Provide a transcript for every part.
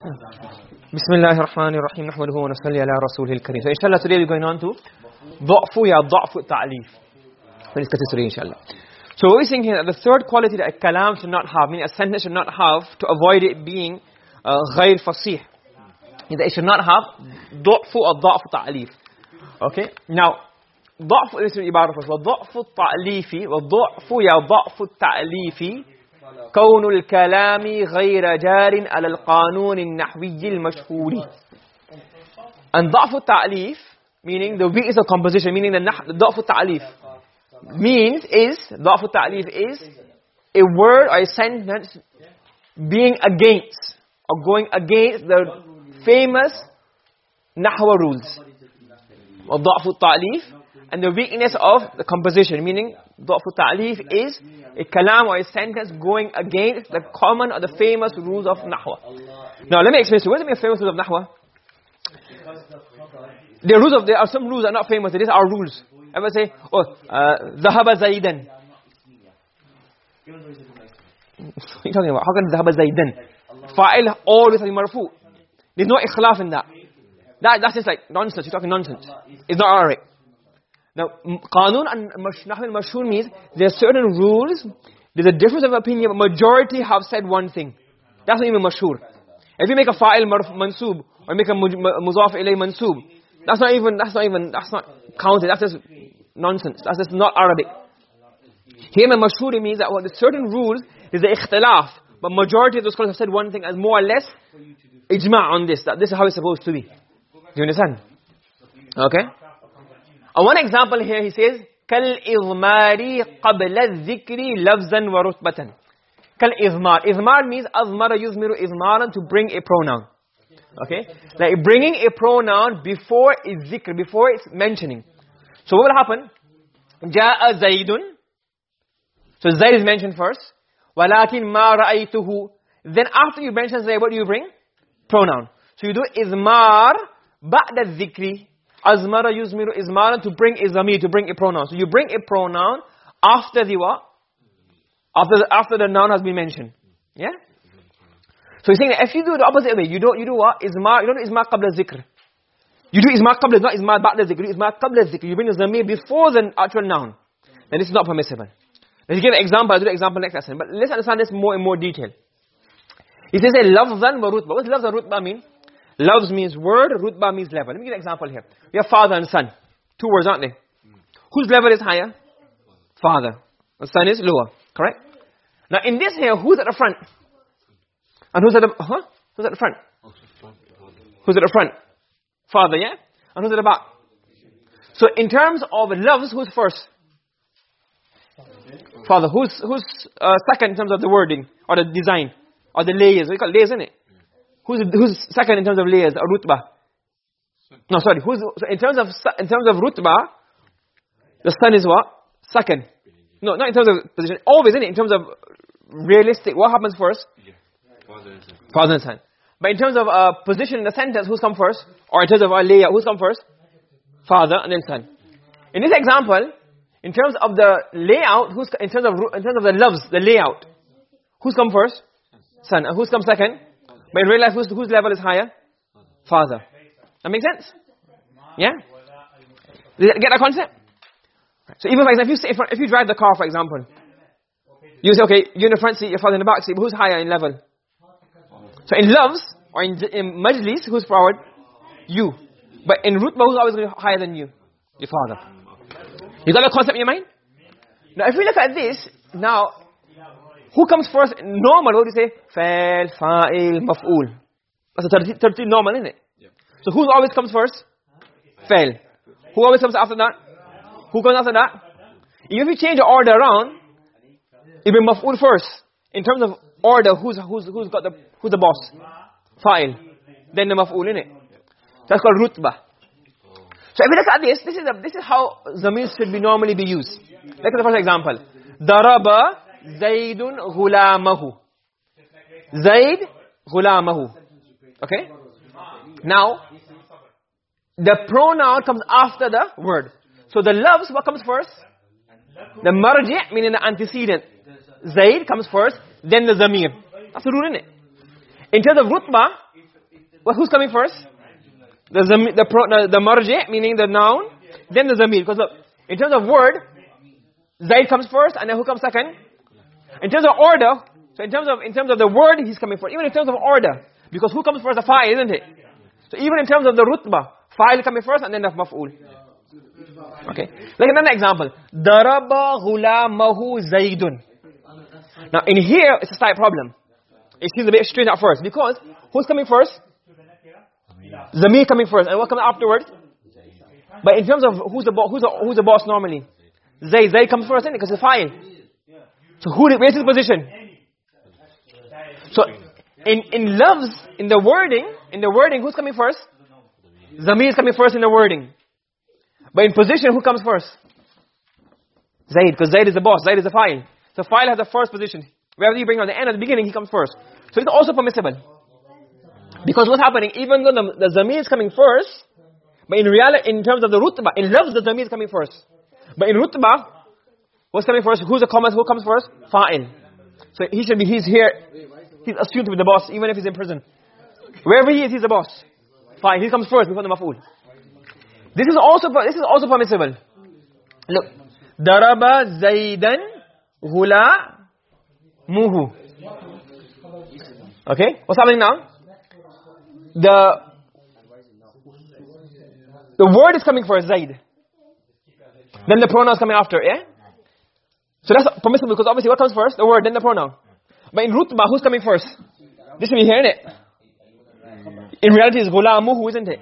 بسم الله الرحمن الرحيم نحمده ونصلي على رسوله الكريم so inshallah today we're going on to ضعف يا ضعف التعليف so discuss this today inshallah so we're saying here the third quality that a kalam should not have meaning a sentence should not have to avoid it being uh, غير فصيح that it should not have ضعف الضعف التعليف okay now ضعف is عبارة first وضعف التعليف وضعف يا ضعف التعليف كون الكلام غير جار على القانون النحوي المشهور and ضعف التعليف meaning the weakness of composition meaning the ضعف التعليف means is ضعف التعليف is a word or a sentence being against or going against the famous نحو rules وضعف التعليف and the weakness of the composition meaning ضعف التعليف is a kalam or a sentence going against the common or the famous rules of nahwa now let me explain to you what are the famous rules of nahwa the rules of there are some rules that are not famous these are rules ever say oh ذهب زيدا what are you talking about how can ذهب زيدا fa'il always be marfu there's no ikhlaf in that that that's just like nonsense you're talking nonsense it's not alright now, qanun and nahw al-mashhur means there are certain rules, there's a difference of opinion, but majority have said one thing. That's not even mashhur. If you make a fa'il mansub, or make a muzaf ilay mansub, that's not even, that's not even, that's not counted, that's just nonsense, that's just not Arabic. Here, mashhur means that well, there's certain rules, there's a ikhtilaf, but majority of the scholars have said one thing as more or less ijma' on this, that this is how it's supposed to be. Do you understand? Okay? And one example here he says كالإضمار قبل الذكر لفظا ورتبة كالإضمار إضمار means أضمر يضمر إضمارا to bring a pronoun okay like bringing a pronoun before its zikr before its mentioning so what will happen جاء زيد so Zayd is mentioned first ولكن ما رأيته then after you mention Zayd what do you bring pronoun so you do إضمار بعد الذكر azmara yuzmiru izmara to bring a zamir to bring a pronoun. So you bring a pronoun after the what? After the, after the noun has been mentioned. Yeah? So he's saying that if you do the opposite way you don't you do what? Izmar you don't do izmar qabla zikr. You do izmar qabla not izmar ba'da zikr you do qabla zikr. You bring the zamir before the actual noun. Then this is not permissible. Let's give an example i'll do the example next lesson. But let's understand this more in more detail. He says wa rutba. What does lafzan rutba mean Loves means word, rutba means level. Let me give an example here. We have father and son. Two words, aren't they? Whose level is higher? Father. The son is lower. Correct? Now in this here, who's at the front? And who's at the, huh? Who's at the front? Who's at the front? Father, yeah? And who's at the back? So in terms of loves, who's first? Father. Who's, who's uh, second in terms of the wording? Or the design? Or the layers? We call layers, isn't it? Who's who's second in terms of layers rutba? No, sorry. Who's in terms of in terms of rutba? The son is what? Second. No, not in terms of position. Always, it? In terms of realistic, what happens first? Yeah. Father and son. But in terms of uh, position in the sentence, who's come first? Or in terms of our layout, who's come first? Father and then son. In this example, in terms of the layout, who's in terms of in terms of the loves, the layout, who's come first? Son. And who's come second? But in real life, whose, whose level is higher? Father. That makes sense? Yeah? Get that concept? So even for example, if you, if you drive the car, for example, you say, okay, you're in the front seat, your father in the back seat, but who's higher in level? So in loves, or in, in majlis, who's forward? You. But in rutba, who's always higher than you? Your father. You got the concept in your mind? Now if we look at this, now, who comes first? Normal, what do you say? Fa'il, fa'il, maf'ul. That's a 30 normal, isn't it? Yep. So who always comes first? Fa'il. Who always comes after that? Who comes after that? Even if you change the order around, it will be maf'ul first. In terms of order, who's, who's, who's got the, who's the boss? Fa'il. Then the maf'ul, isn't it? That's called rutbah. So if you look at this, this is, a, this is how zamir should be normally be used. Look at the first example. Daraba Zaydun ghulamahu. Zayd ghulamahu. Okay? Now, the pronoun comes after the word. So the loves, what comes first? The marji' meaning the antecedent. Zaid comes first, then the zamir. That's the rule, isn't it? In terms of rutba, well, who's coming first? The zami, the pro, the, the marji, meaning the noun, then the zamir. Because look, in terms of word, Zaid comes first, and then who comes second? In terms of order, so in terms of in terms of the word, he's coming first. Even in terms of order, because who comes first? The fa'il, isn't it? So even in terms of the rutba, fa'il coming first, and then the maf'ul. Okay. Like another example. Daraba ghulamahu Zaidun. Now in here, it's a slight problem. It seems a bit strange at first. Because, who's coming first? Zamir coming first. And what comes afterwards? But in terms of who's the, who's the, who's the boss normally? Zayd. Zayd comes first, isn't it? Because it's fine. So who, where's his position? So, in, in loves, in the wording, in the wording, who's coming first? Zamir is coming first in the wording. But in position, who comes first? Zaid, because Zaid is the boss. Zaid is the fa'il. So fa'il has the first position. Wherever you bring on the end, at the beginning, he comes first. So it's also permissible. Because what's happening, even though the, the Zamir is coming first, but in reality, in terms of the rutba, in loves, the Zamir is coming first. But in rutba, what's coming first? Who's the comment? Who comes first? Fa'il. So he should be, he's here. He's assumed to be the boss, even if he's in prison. Wherever he is, he's the boss. Fine, he comes first before the maf'ul. This is also this is also permissible. Look, daraba zaidan hula muhu. Okay, what's happening now? The the word is coming first, zaid. Then the pronoun is coming after, yeah? So that's permissible because obviously what comes first? The word, then the pronoun. But in rutba, who's coming first? This will be here, it? In reality, it's gulamuhu, isn't it?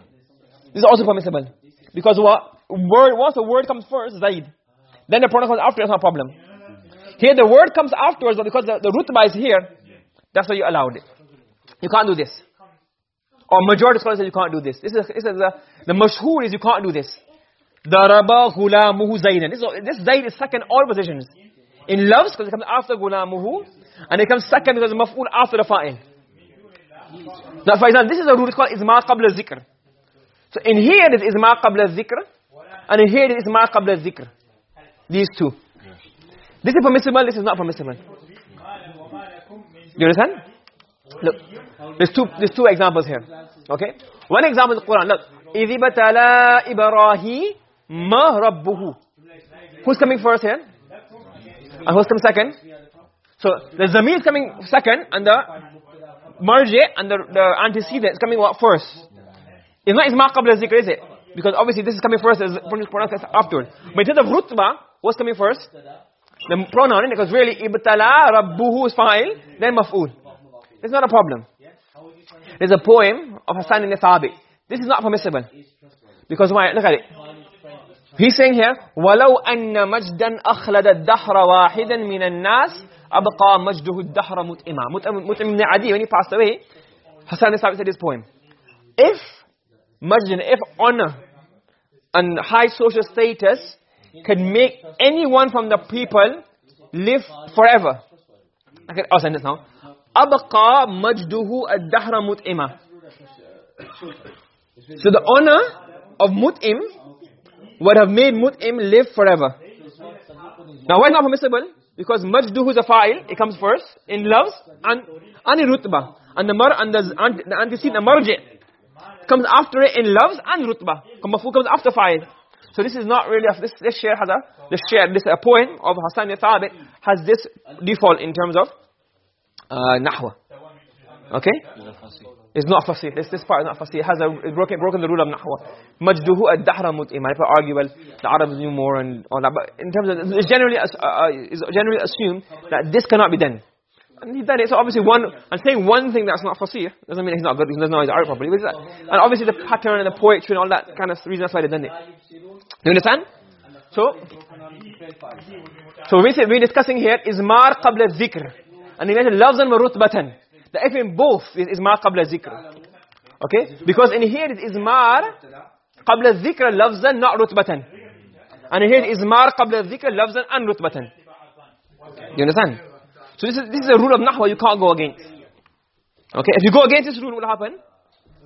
This is also permissible. Because what word once the word comes first, zaid. Then the pronoun comes after, it's not a problem. Here the word comes afterwards, but because the, the rutba is here, that's why you allowed it. You can't do this. Or majority scholars say you can't do this. This is, this is the, the mashhoor is you can't do this. Daraba ghulamuhu zaidan. This, this zaid is second all positions. In loves, because it comes after ghulamuhu, and it comes second because it's maf'ul after the fa'il. Now for example, this is a rule, it's called izma qabla zikr. So in here it is ma qabla dhikr and in here it is ma qabla dhikr. These two. This is permissible, this is not permissible. You understand? Look, there's two, there's two examples here. Okay? One example is the Quran. Look. إِذِ بَتَلَا ma rabbuhu. Who's coming first here? And who's coming second? So the zamir is coming second and the marji and the, the antecedent is coming what first? It's not isma qabla zikr is it? Because obviously this is coming first as pronounced as after but then the of rutba what's coming first? The pronoun because really ibtala rabbuhu is fa'il then maf'ul. It's not a problem. There's a poem of Hassan ibn Thabit this is not permissible. Because why? Look at it. He's saying here, وَلَوْ أَنَّ مَجْدًا أَخْلَدَ الدَّحْرَ وَاحِدًا مِنَ النَّاسِ أَبْقَى مَجْدُهُ الدَّحْرَ مُتْئِمًا Mut'im ibn Adi, when he passed away, Hassan Thabit said this poem. If Imagine if honor and high social status can make anyone from the people live forever. Okay, I'll send this now. أبقى مجده الدهر متئمة. So the honor of Mut'im would have made Mut'im live forever. Now why is not permissible? Because majduhu is a fa'il, it comes first, in loves, and, and in rutbah. And the mar, and the, the antecedent, marji' comes after it in loves and rutbah. Mafu comes after fa'il. So this is not really, this, this share has a, this share, this a poem of Hassan ibn Thabit has this default in terms of uh, nahwa. Okay? It's not fasih. This, this part is not fasih. It has a, broken, broken the rule of nahwa. Majduhu ad-dahra mut'ima. If argue, well, the Arabs knew more and all that. But in terms of, it's generally, uh, uh, generally assumed that this cannot be done. And he's done it. So obviously one, I'm saying one thing that's not fasih doesn't mean he's not good, he doesn't know his art properly. And obviously the pattern and the poetry and all that kind of reason that's why they done it. Do you understand? So, so we're discussing here is mar qabla dhikr. And he mentioned lafzan wa rutbatan. The if in both is is mar qabla dhikr. Okay? Because in here it is mar qabla dhikr lafzan not rutbatan. And here it is mar qabla dhikr lafzan and rutbatan. You understand? So this is, this is a rule of nahwa you can't go against. Okay, if you go against this rule, what will happen?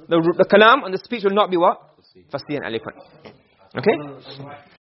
The, the kalam and the speech will not be what? Fasiyan eloquent. Okay?